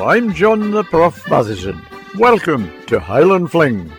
I'm John the Prof Matheson. Welcome to Highland Fling.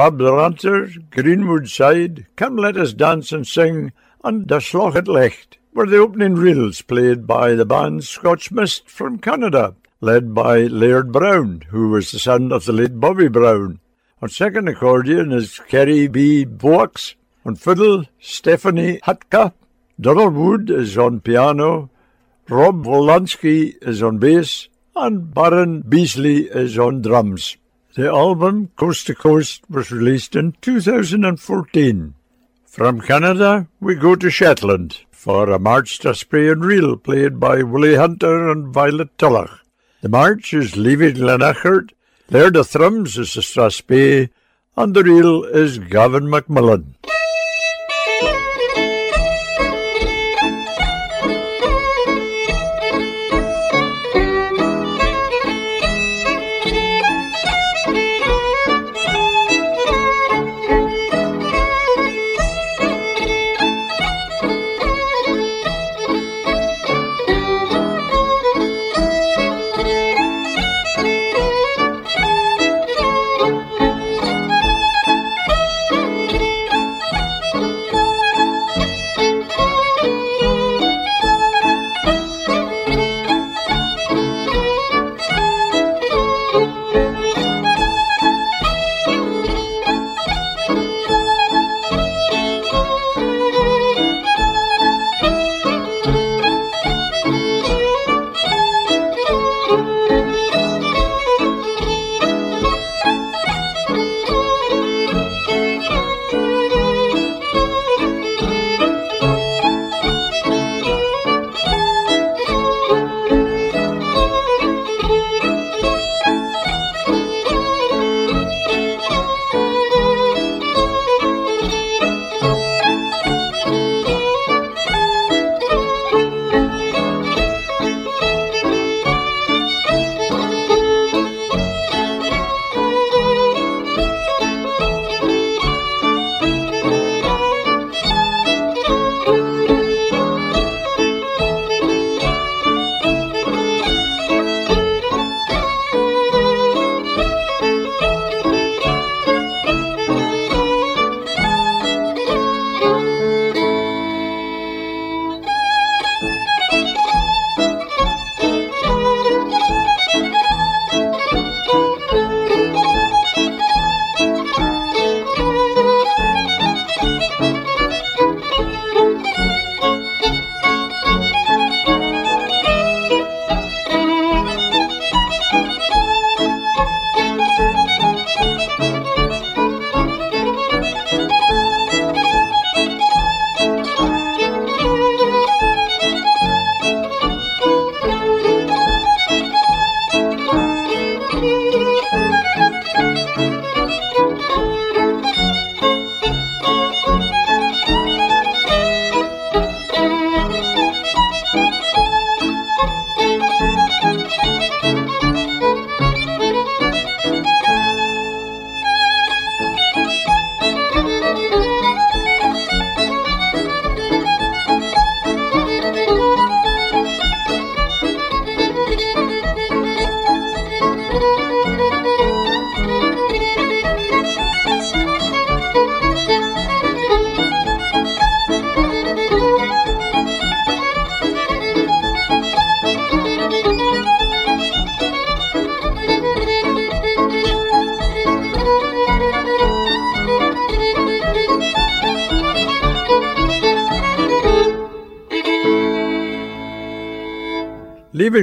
Rob Ranter, Greenwood side, come let us dance and sing on the Slochet Lecht, were the opening reels played by the band Scotch Mist from Canada. led by Laird Brown, who was the son of the late Bobby Brown. On second accordion is Kerry B. Boax. On fiddle, Stephanie Hutka. Donald Wood is on piano. Rob Wolanski is on bass. And Baron Beasley is on drums. The album Coast to Coast was released in 2014. From Canada, we go to Shetland for a march strathspey and reel played by Willie Hunter and Violet Tulloch. The march is Leaving Glenachart, Laird of Thrums is the Strathspey, and the reel is Gavin McMillan.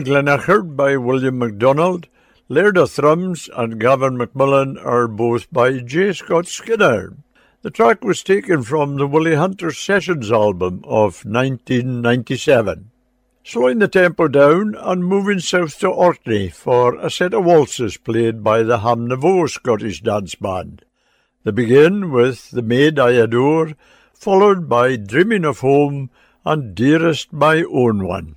Leaving Glenachart by William MacDonald, Laird of Thrums and Gavin McMillan are both by J. Scott Skinner. The track was taken from the Willie Hunter Sessions album of 1997. Slowing the tempo down and moving south to Orkney for a set of waltzes played by the Hamnavoe Scottish Dance Band. They begin with The Maid I Adore, followed by Dreaming of Home and Dearest My Own One.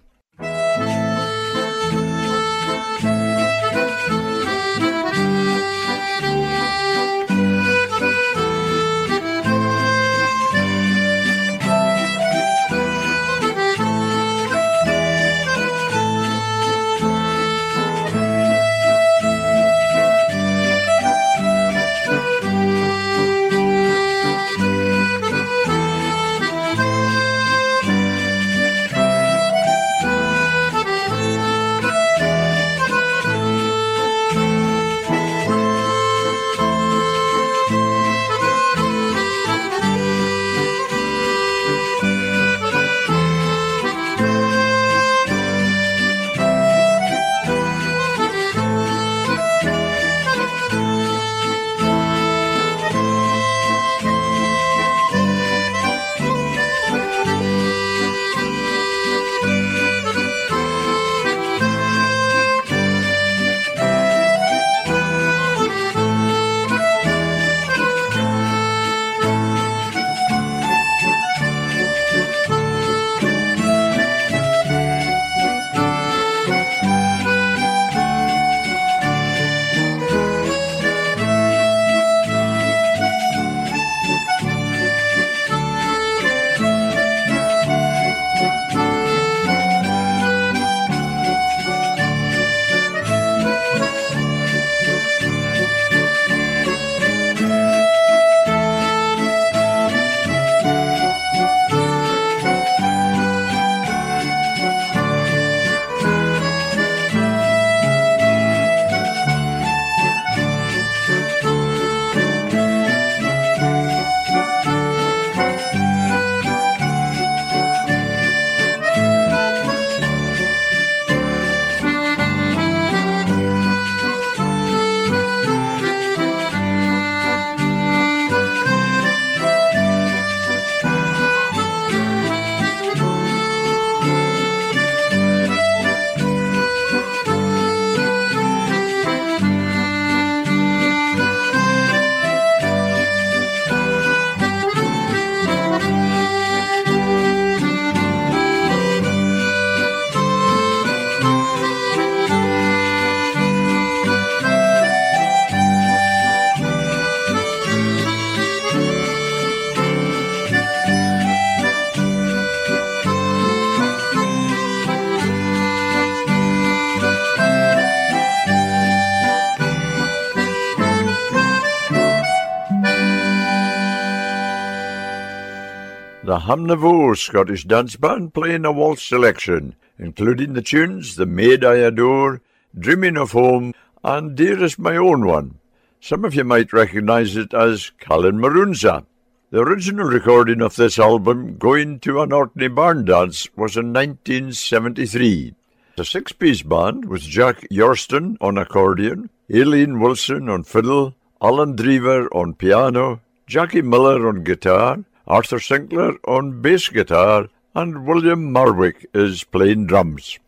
Hamnavoe Scottish Dance Band playing a waltz selection, including the tunes The Maid I Adore, Dreaming of Home, and Dearest My Own One. Some of you might recognise it as Callan Marunza. The original recording of this album, Going to an Orkney Barn Dance, was in 1973. The six-piece band with Jack Yorston on accordion, Aileen Wilson on fiddle, Alan Drever on piano, Jackie Miller on guitar, Arthur Sinclair on bass guitar, and William Marwick is playing drums.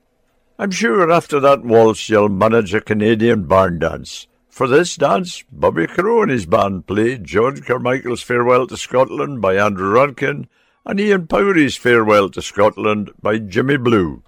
I'm sure after that waltz you'll manage a Canadian barn dance. For this dance, Bobby Crow and his band played George Carmichael's Farewell to Scotland by Andrew Rudkin and Ian Powrie's Farewell to Scotland by Jimmy Blue.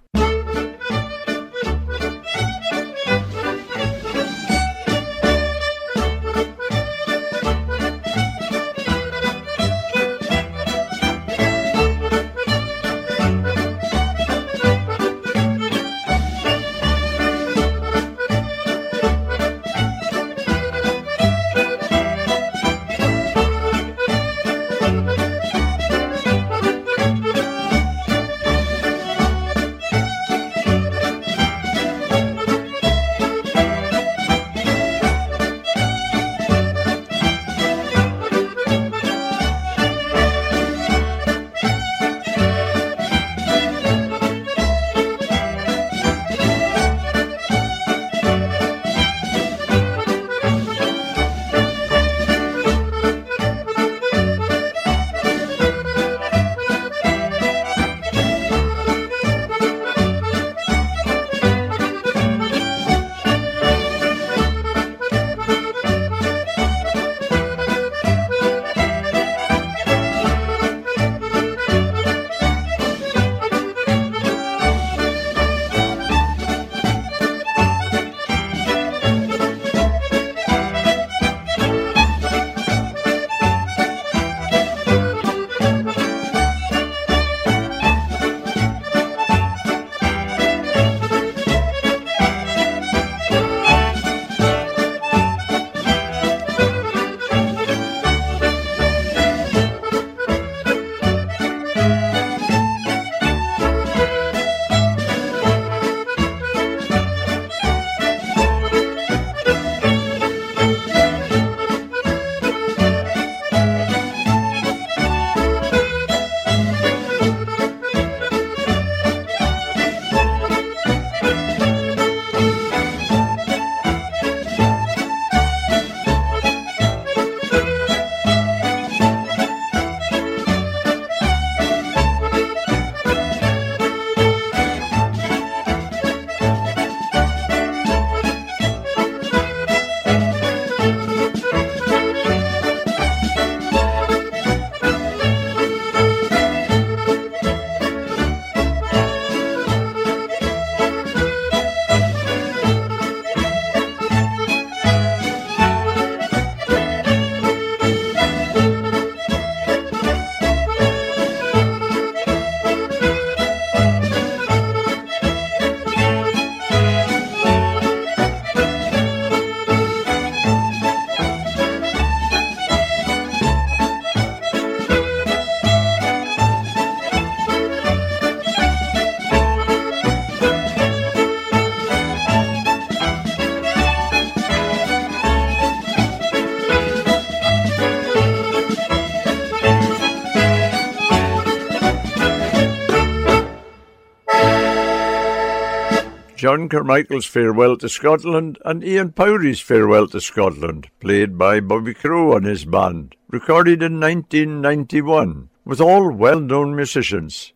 John Carmichael's Farewell to Scotland and Ian Powrie's Farewell to Scotland, played by Bobby Crow and his band, recorded in 1991, with all well-known musicians.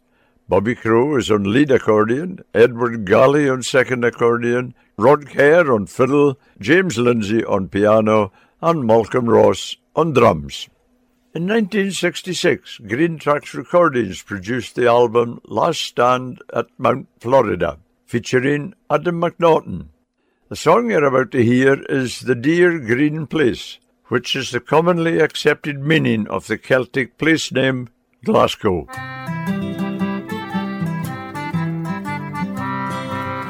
Bobby Crow is on lead accordion, Edward Galley on second accordion, Rod Kerr on fiddle, James Lindsay on piano, and Malcolm Ross on drums. In 1966, Greentrax Recordings produced the album Last Stand at Mount Florida featuring Adam McNaughton. The song you're about to hear is The Dear Green Place, which is the commonly accepted meaning of the Celtic place name Glasgow.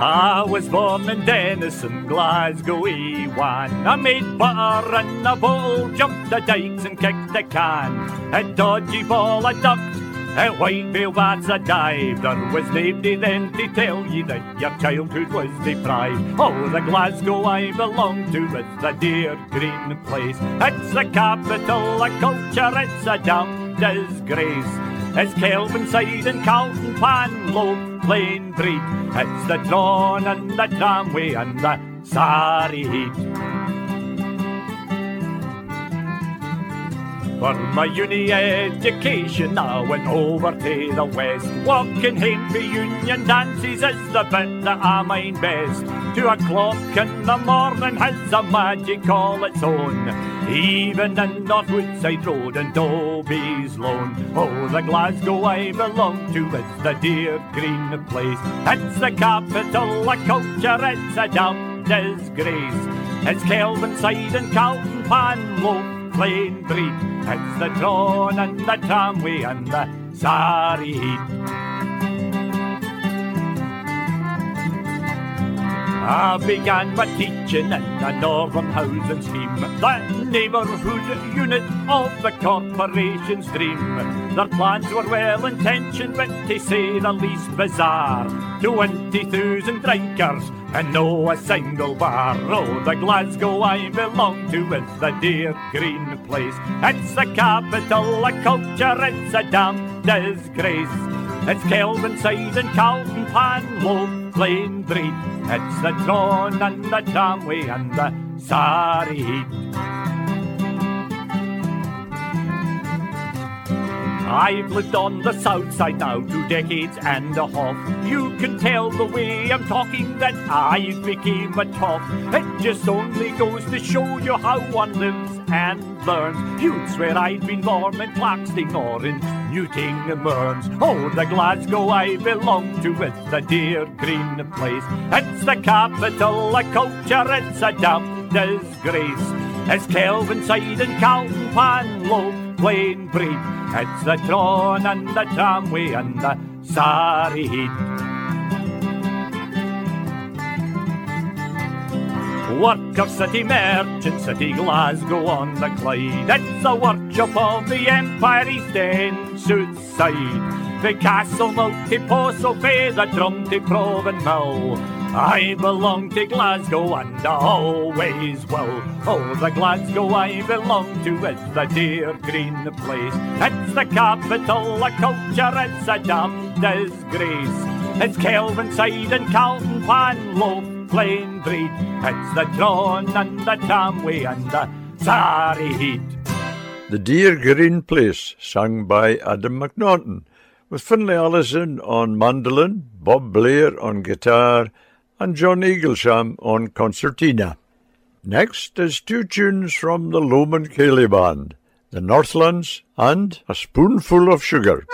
I was born in Dennistoun, Glasgow, E1. I made butter in a bowl, jumped the dikes and kicked the can. A dodgy ball I ducked At Whitevale that's a dive, there was nobody then to tell you that your childhood was deprived. Oh, the Glasgow I belong to is the dear green place. It's the capital of culture, it's a damn disgrace. It's Kelvinside and Carlton Pan, Low Plain Breed. It's the Dawn and the Tramway and the Sarrie Heat. For my uni education, I went over to the west. Walking home for union dances is the bit that I mind best. Two o'clock in the morning has a magic all its own. Even in North Woodside Road and Dobie's Loan. Oh, the Glasgow I belong to is the dear green place. It's the capital of culture, it's a damn disgrace. It's Kelvinside and Carlton Pan, Low plain breed. It's the drawn and the tramway and the Sarrie Heat. I began my teaching in the Northern Housing Scheme, the neighbourhood unit of the corporation's dream. Their plans were well intentioned, but to say the least bizarre. Twenty thousand drinkers and no a single bar. Oh, the Glasgow I belong to is the dear green place. It's the capital of culture, it's a damn disgrace. It's Kelvinside and Carlton Pan, Low Plain Breed. It's the Drawn and the Tramway and the Sarrie Heat. I've lived on the south side now two decades and a half. You can tell the way I'm talking that I became a toff. It just only goes to show you how one lives and learns. You'd swear I'd been born in Clarkston or in Newton-Mearns. Oh, the Glasgow I belong to is the dear green place. It's the capital of culture, it's a damn disgrace. It's Kelvinside and Carlton Pan Low plain breed. It's the Drawn and the Tramway and the Heat. Work of city merchant, city Glasgow on the Clyde. It's a workshop of the Empire East End, Soothside. The castle multi-post, so the drum to Proven Mill. I belong to Glasgow and I always will. Oh, the Glasgow I belong to is the dear green place. It's the capital of culture, it's a damn disgrace. It's Kelvinside and Carlton Pan, Low Plain Breed. It's the Drawn and the Tramway and the Sarrie Heat. The Dear Green Place, sung by Adam McNaughton, with Finlay Allison on mandolin, Bob Blair on guitar, and John Eaglesham on concertina. Next is two tunes from the Lowman Ceilidh Band, The Northlands and A Spoonful of Sugar.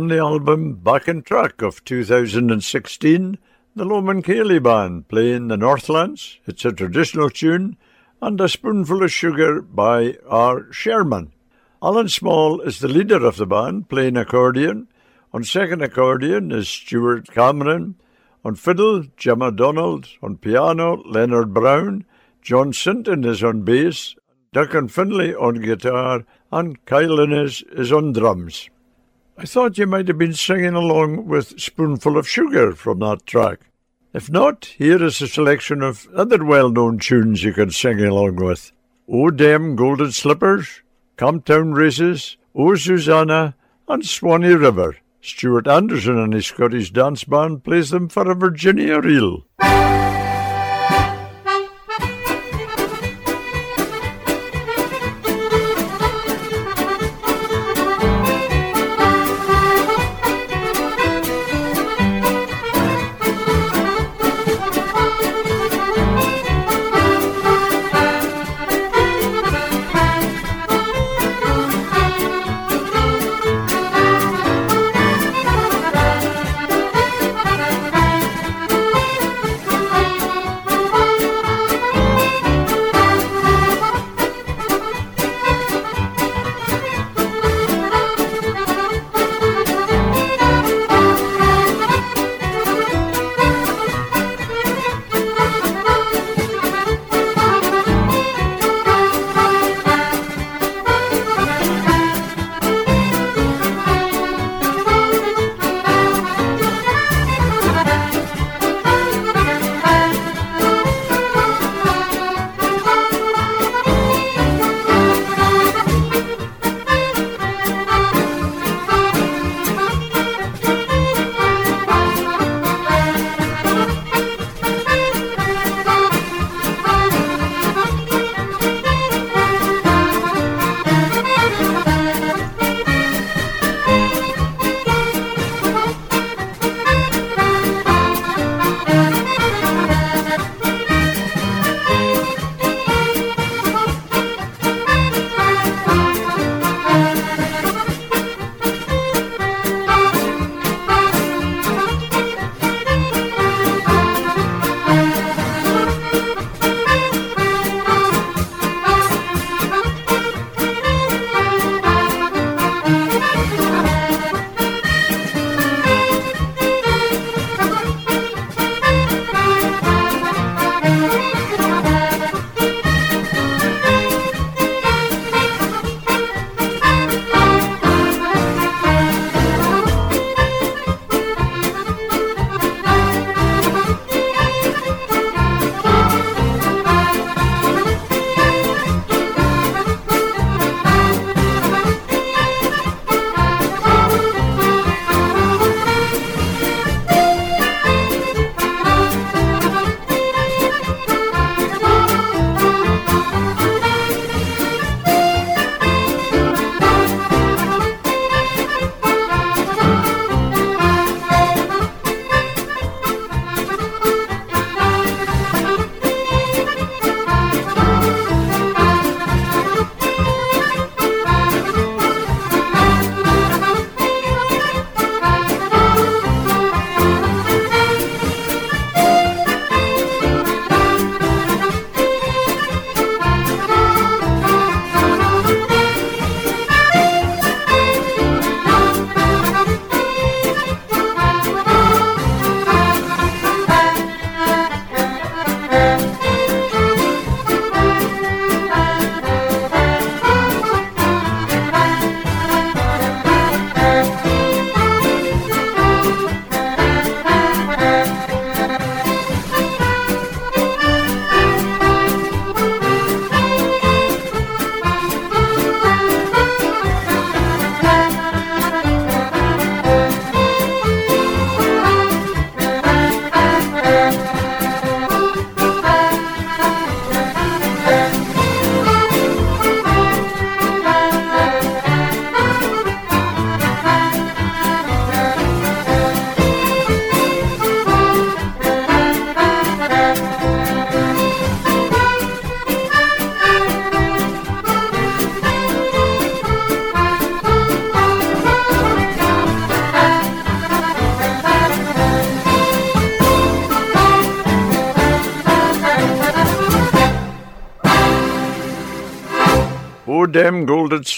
From the album Back in Track of 2016, the Loman Ceilidh Band playing the Northlands. It's a traditional tune and a spoonful of sugar by R. Sherman. Alan Small is the leader of the band, playing accordion. On second accordion is Stuart Cameron. On fiddle, Gemma Donald. On piano, Leonard Brown. John Sinton is on bass. Duncan Finlay on guitar. And Kyle Innes is on drums. I thought you might have been singing along with Spoonful of Sugar from that track. If not, here is a selection of other well-known tunes you can sing along with. Oh Dem Golden Slippers, Camptown Races, Oh Susanna, and Swanee River. Stuart Anderson and his Scottish dance band plays them for a Virginia reel.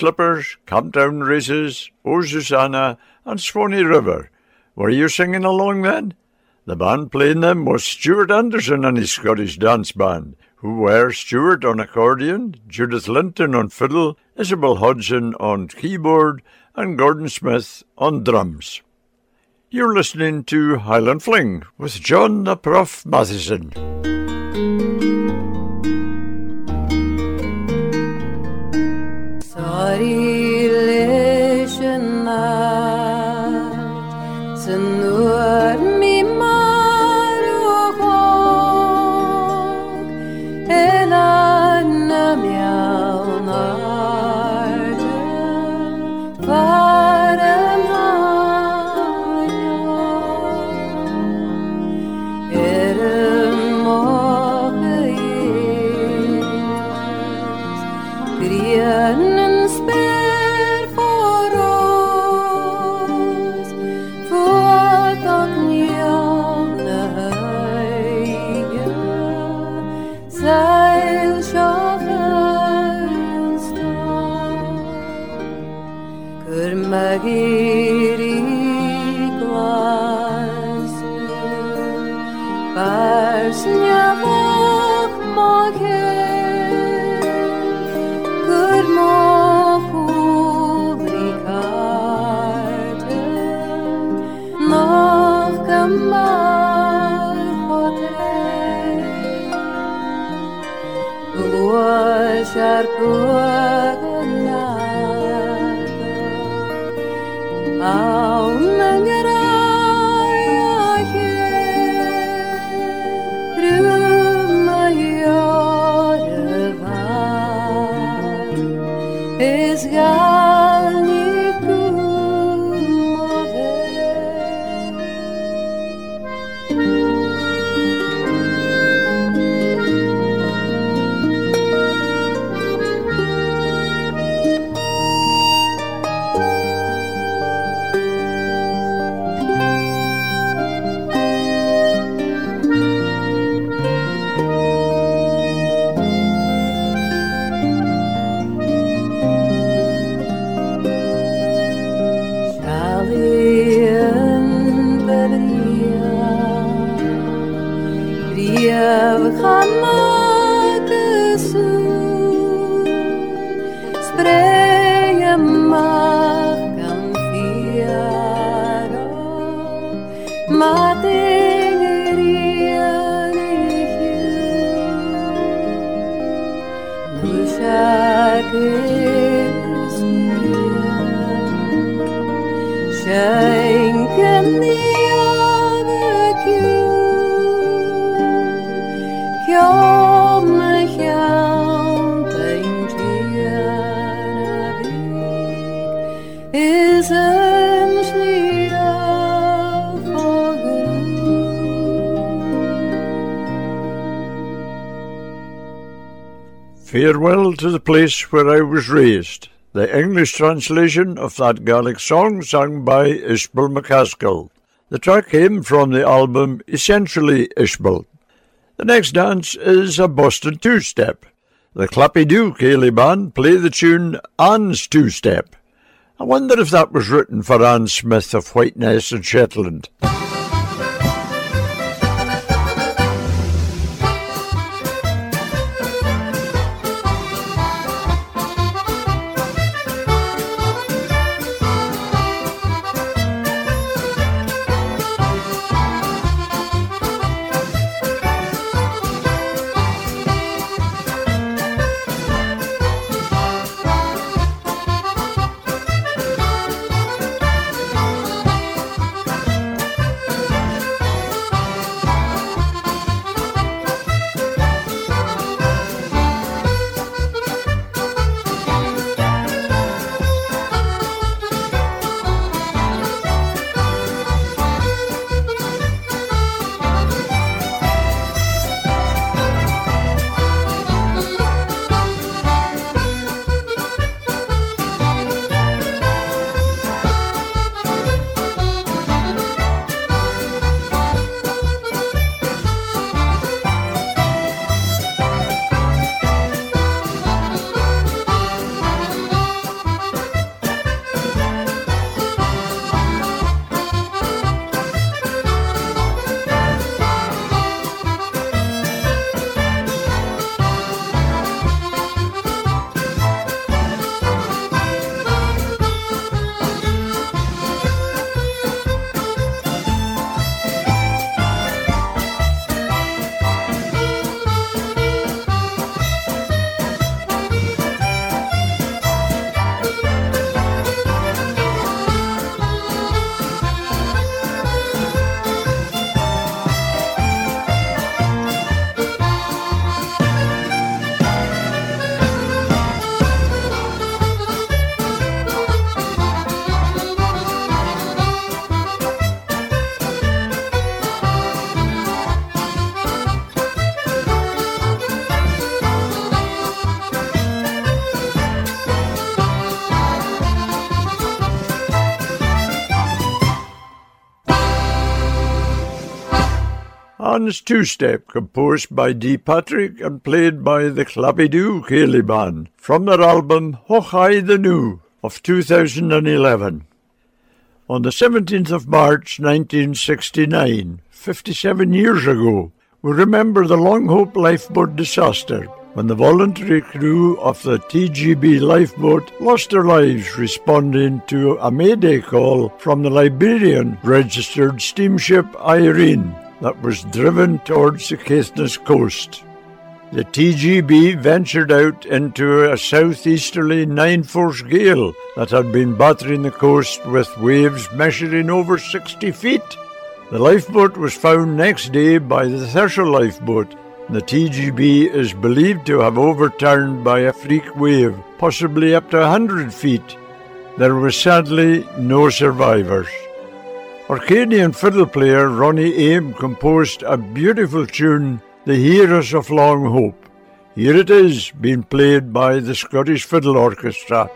Slippers, Camptown Races, O Susanna, and Swanee River. Were you singing along then? The band playing them was Stuart Anderson and his Scottish dance band, who were Stuart on accordion, Judith Linton on fiddle, Isabel Hodgson on keyboard, and Gordon Smith on drums. You're listening to Highland Fling with John the Prof Matheson. In and Spain. keluarga Christian. Schenken Farewell to the place where I was raised, the English translation of that Gaelic song sung by Ishbel McCaskill. The track came from the album Essentially Ishbel. The next dance is a Boston two-step. The Clappy Doo Ceilidh Band play the tune Anne's Two-Step. I wonder if that was written for Anne Smith of Whiteness and Shetland. Anne's Two Step, composed by Dee Patrick and played by the Clappy-Doo Ceilidh Band, from their album High the New of 2011. On the 17th of March 1969, 57 years ago, we remember the Longhope lifeboat disaster when the voluntary crew of the TGB lifeboat lost their lives responding to a mayday call from the Liberian registered steamship Irene that was driven towards the Caithness coast. The TGB ventured out into a southeasterly nine-force gale that had been battering the coast with waves measuring over 60 feet. The lifeboat was found next day by the Thurso lifeboat the TGB is believed to have overturned by a freak wave, possibly up to 100 feet. There were sadly no survivors. Orcadian fiddle player Ronnie Aim composed a beautiful tune, The Heroes of Longhope. Here it is, being played by the Scottish Fiddle Orchestra.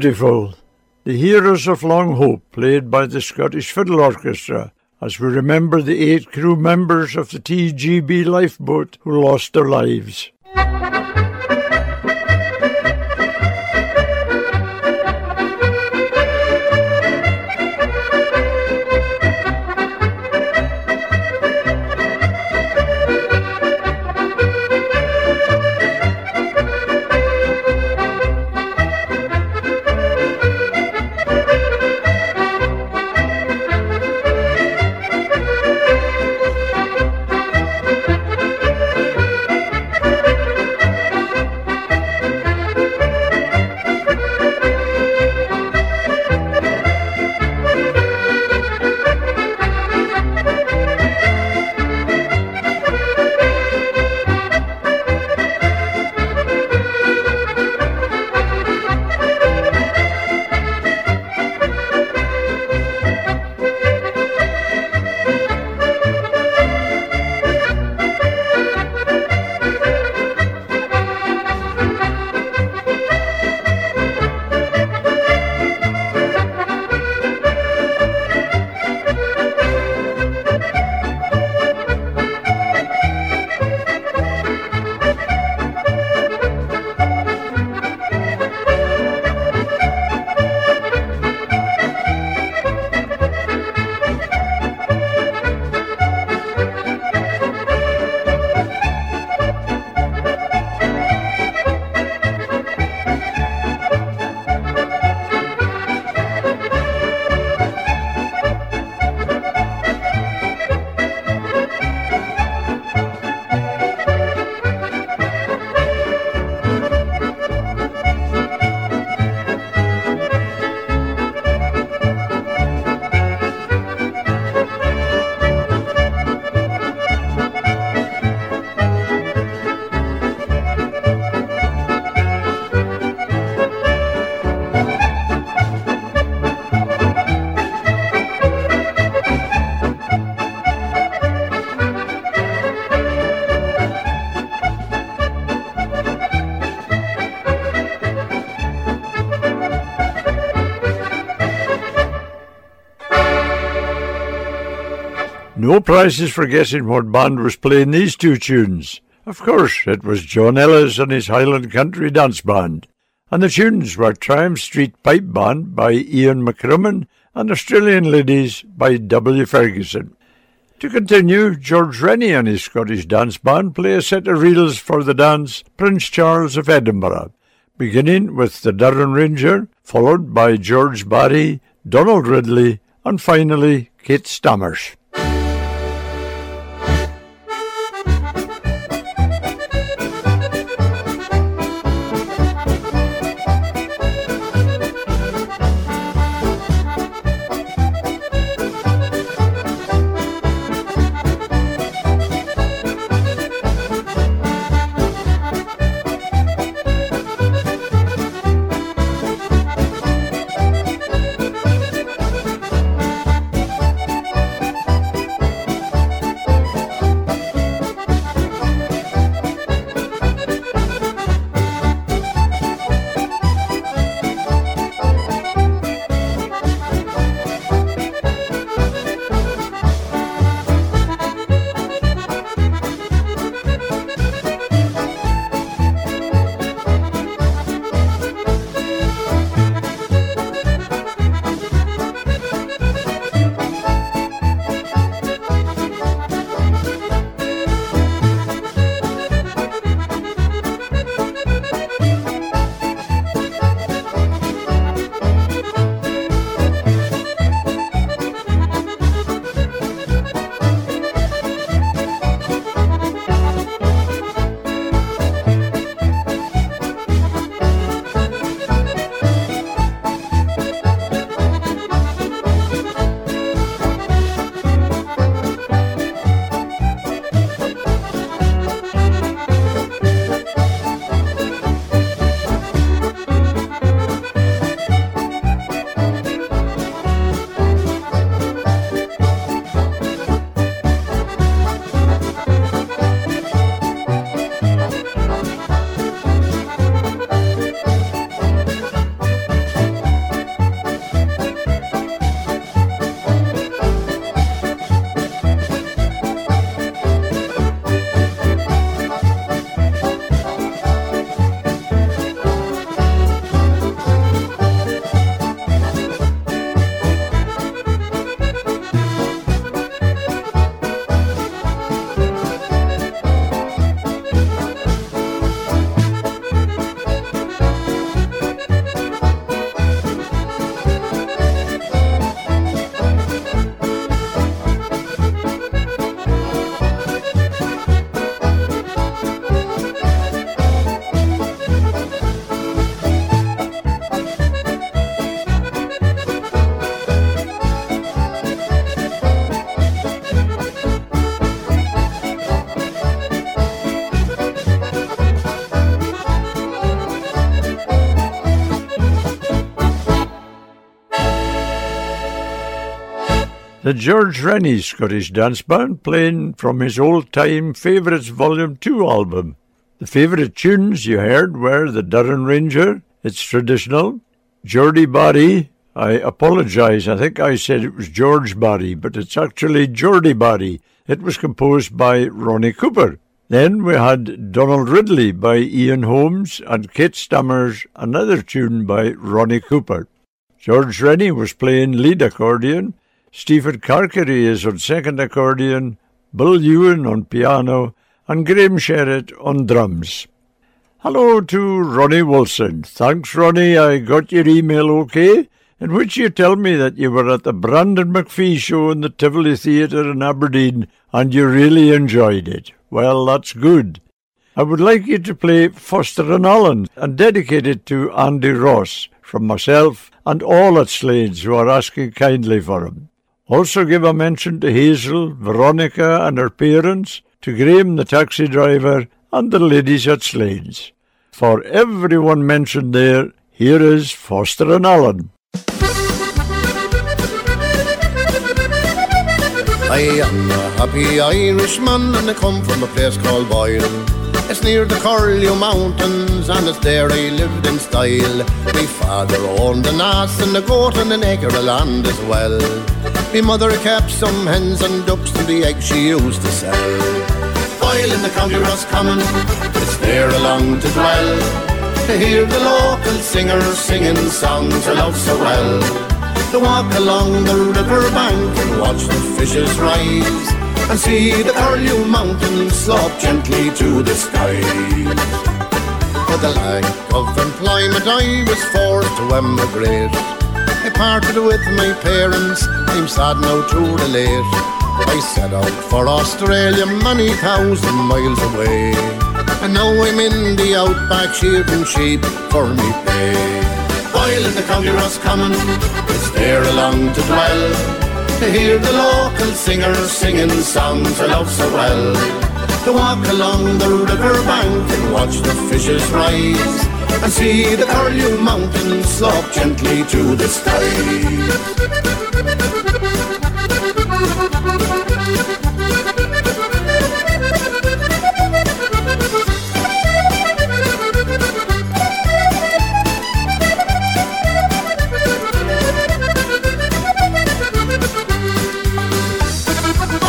Beautiful. The Heroes of Longhope, played by the Scottish Fiddle Orchestra, as we remember the eight crew members of the TGB lifeboat who lost their lives. No prizes for guessing what band was playing these two tunes. Of course, it was John Ellis and his Highland Country Dance Band. And the tunes were Triumph Street Pipe Band by Ian McCrimmon and Australian Ladies by W. Ferguson. To continue, George Rennie and his Scottish Dance Band play a set of reels for the dance Prince Charles of Edinburgh, beginning with the Durham Ranger, followed by George Barry, Donald Ridley, and finally Kate Stammers. The George Rennie Scottish Dance Band playing from his old-time favourites Volume 2 album. The favourite tunes you heard were The Durham Ranger, it's traditional, Geordie Body, I apologise, I think I said it was George Body, but it's actually Geordie Body. It was composed by Ronnie Cooper. Then we had Donald Ridley by Ian Holmes and Kate Stammers, another tune by Ronnie Cooper. George Rennie was playing lead accordion, Stephen Carkery is on second accordion, Bill Ewan on piano, and Graham Sherritt on drums. Hello to Ronnie Wilson. Thanks, Ronnie. I got your email okay, in which you tell me that you were at the Brandon McPhee show in the Tivoli Theatre in Aberdeen and you really enjoyed it. Well, that's good. I would like you to play Foster and Allen and dedicate it to Andy Ross from myself and all at Slade's who are asking kindly for him. Also give a mention to Hazel, Veronica and her parents, to Graham the taxi driver, and the ladies at Slade's. For everyone mentioned there, here is Foster and Allen. I am a happy Irishman and I come from a place called Boyle. It's near the Curlew Mountains and it's there I lived in style. My father owned an ass and a goat and an acre of land as well. Me mother kept some hens and ducks and the eggs she used to sell. While in the county Roscommon, it's there along to dwell. To hear the local singers singing songs I love so well. To walk along the river bank and watch the fishes rise. And see the Curlew Mountains slope gently to the sky. For the lack of employment I was forced to emigrate I parted with my parents, I'm sad now to relate. I set out for Australia many thousand miles away. And now I'm in the outback shearing sheep for me pay. While in the county Roscommon, it's there along to dwell. To hear the local singers singing songs I love so well. To walk along the river bank and watch the fishes rise and see the Curlew Mountains slope gently to the sky.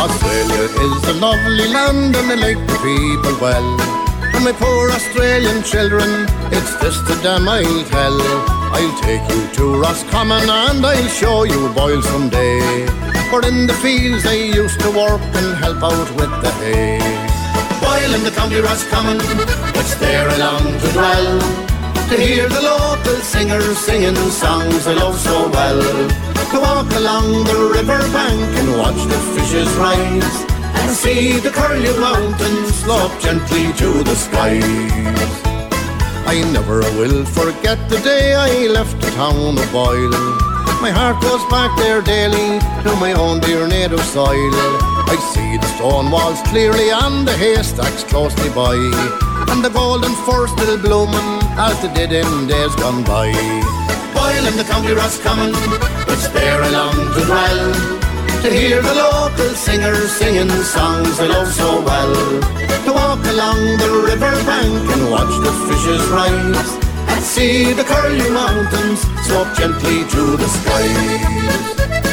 Australia is a lovely land and I like the people well my poor Australian children, it's this to them I'll tell. I'll take you to Roscommon and I'll show you Boyle someday. For in the fields they used to work and help out with the hay. While in the county Roscommon, it's there I long to dwell. To hear the local singers singing songs I love so well. To walk along the river bank and watch the fishes rise and see the Curlew Mountains slope gently to the skies. I never will forget the day I left the town of Boyle. My heart goes back there daily to my own dear native soil. I see the stone walls clearly and the haystacks closely by, and the golden fir still blooming as they did in days gone by. Boyle in the county Roscommon, it's there along to dwell to hear the local singers singing songs they love so well. To walk along the river bank and watch the fishes rise. And see the Curlew Mountains slope gently to the skies.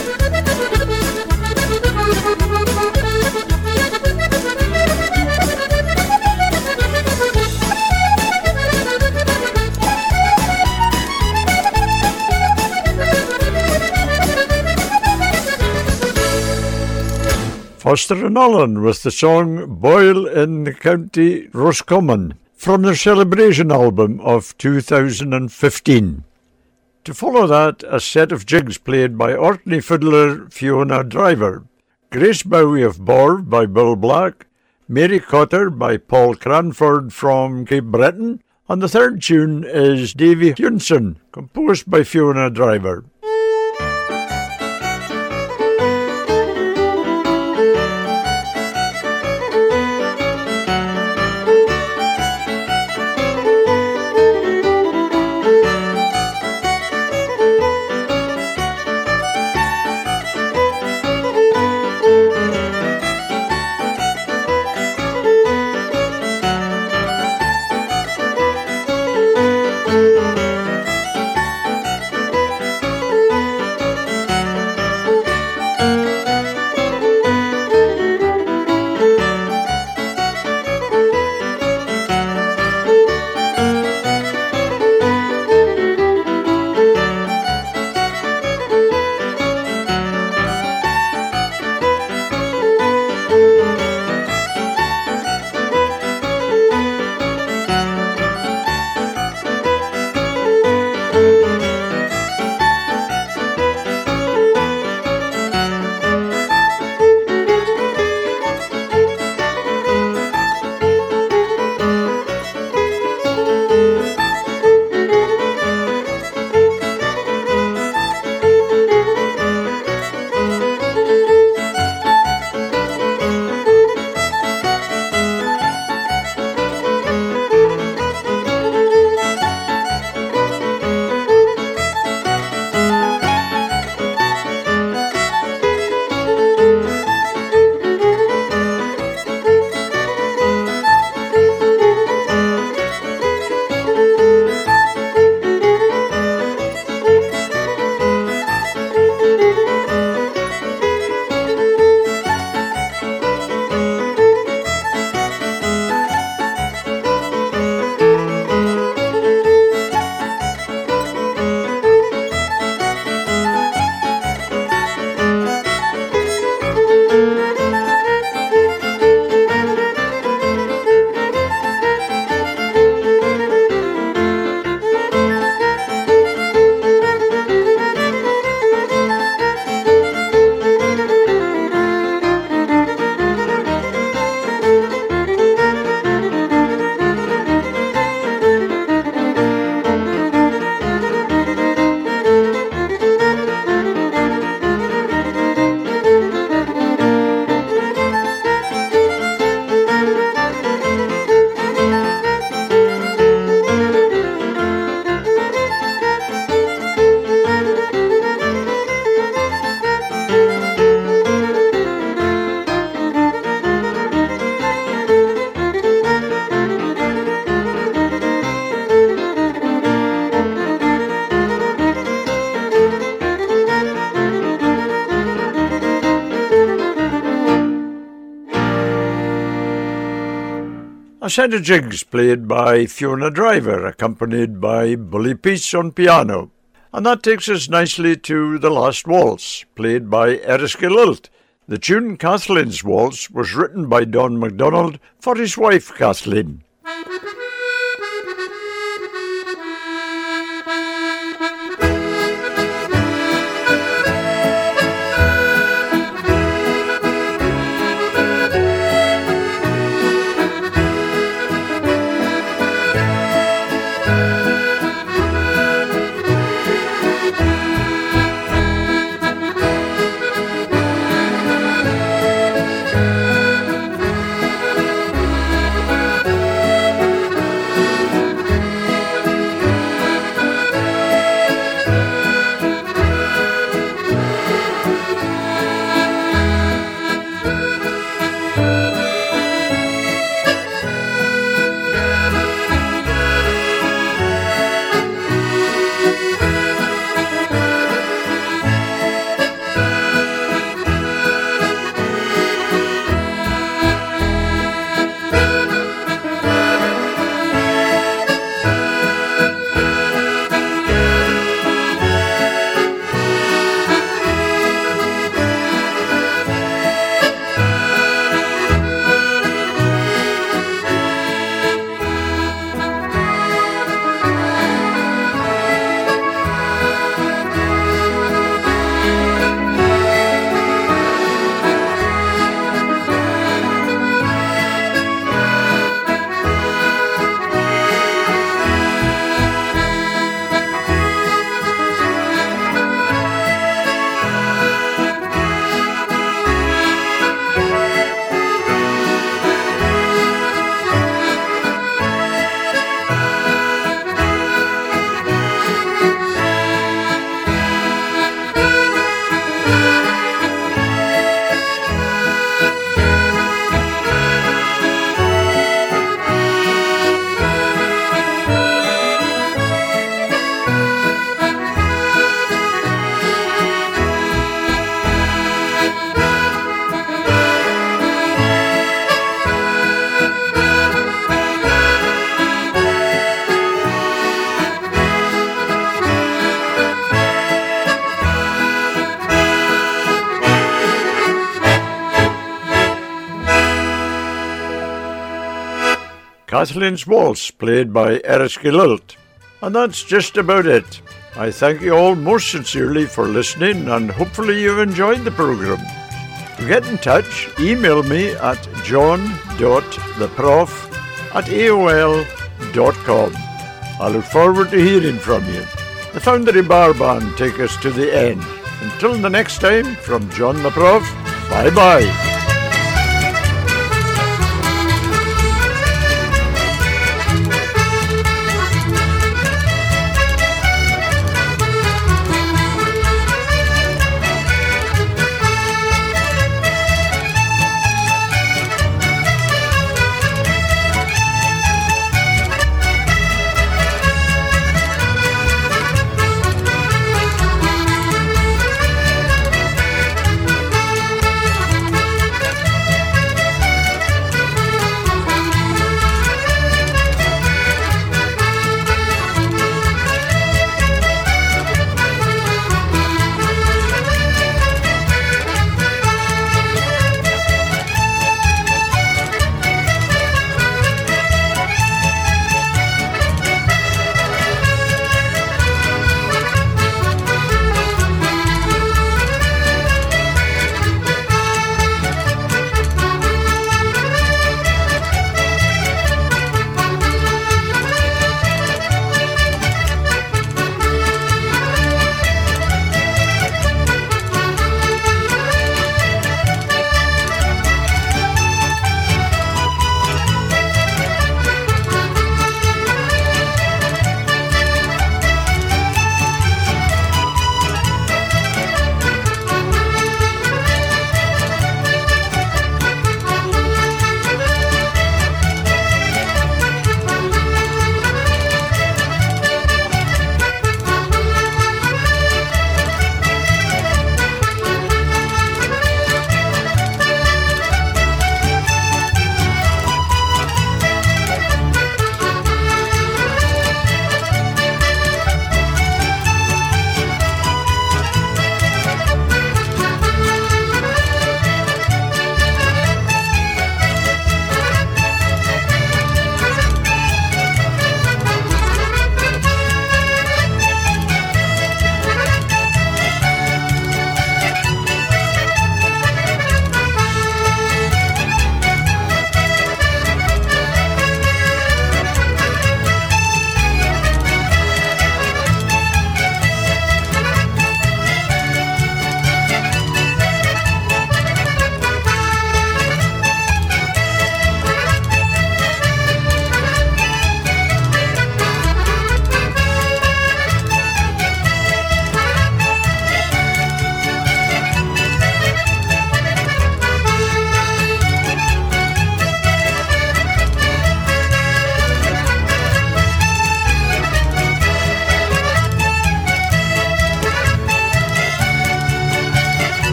Foster and Allen with the song Boyle in the County Roscommon from their celebration album of 2015. To follow that, a set of jigs played by Orkney fiddler Fiona Driver, Grace Bowie of Borve by Bill Black, Mary Cotter by Paul Cranford from Cape Breton, and the third tune is Davy Hunson, composed by Fiona Driver. A set of jigs played by Fiona Driver, accompanied by Bully Peace on piano. And that takes us nicely to The Last Waltz, played by Ereskine The tune Kathleen's Waltz was written by Don MacDonald for his wife Kathleen. Kathleen's Waltz, played by Ereskine And that's just about it. I thank you all most sincerely for listening and hopefully you've enjoyed the programme. To get in touch, email me at john.theprof at aol.com. I look forward to hearing from you. The Foundry Bar Band take us to the end. Until the next time, from John the Prof, bye bye.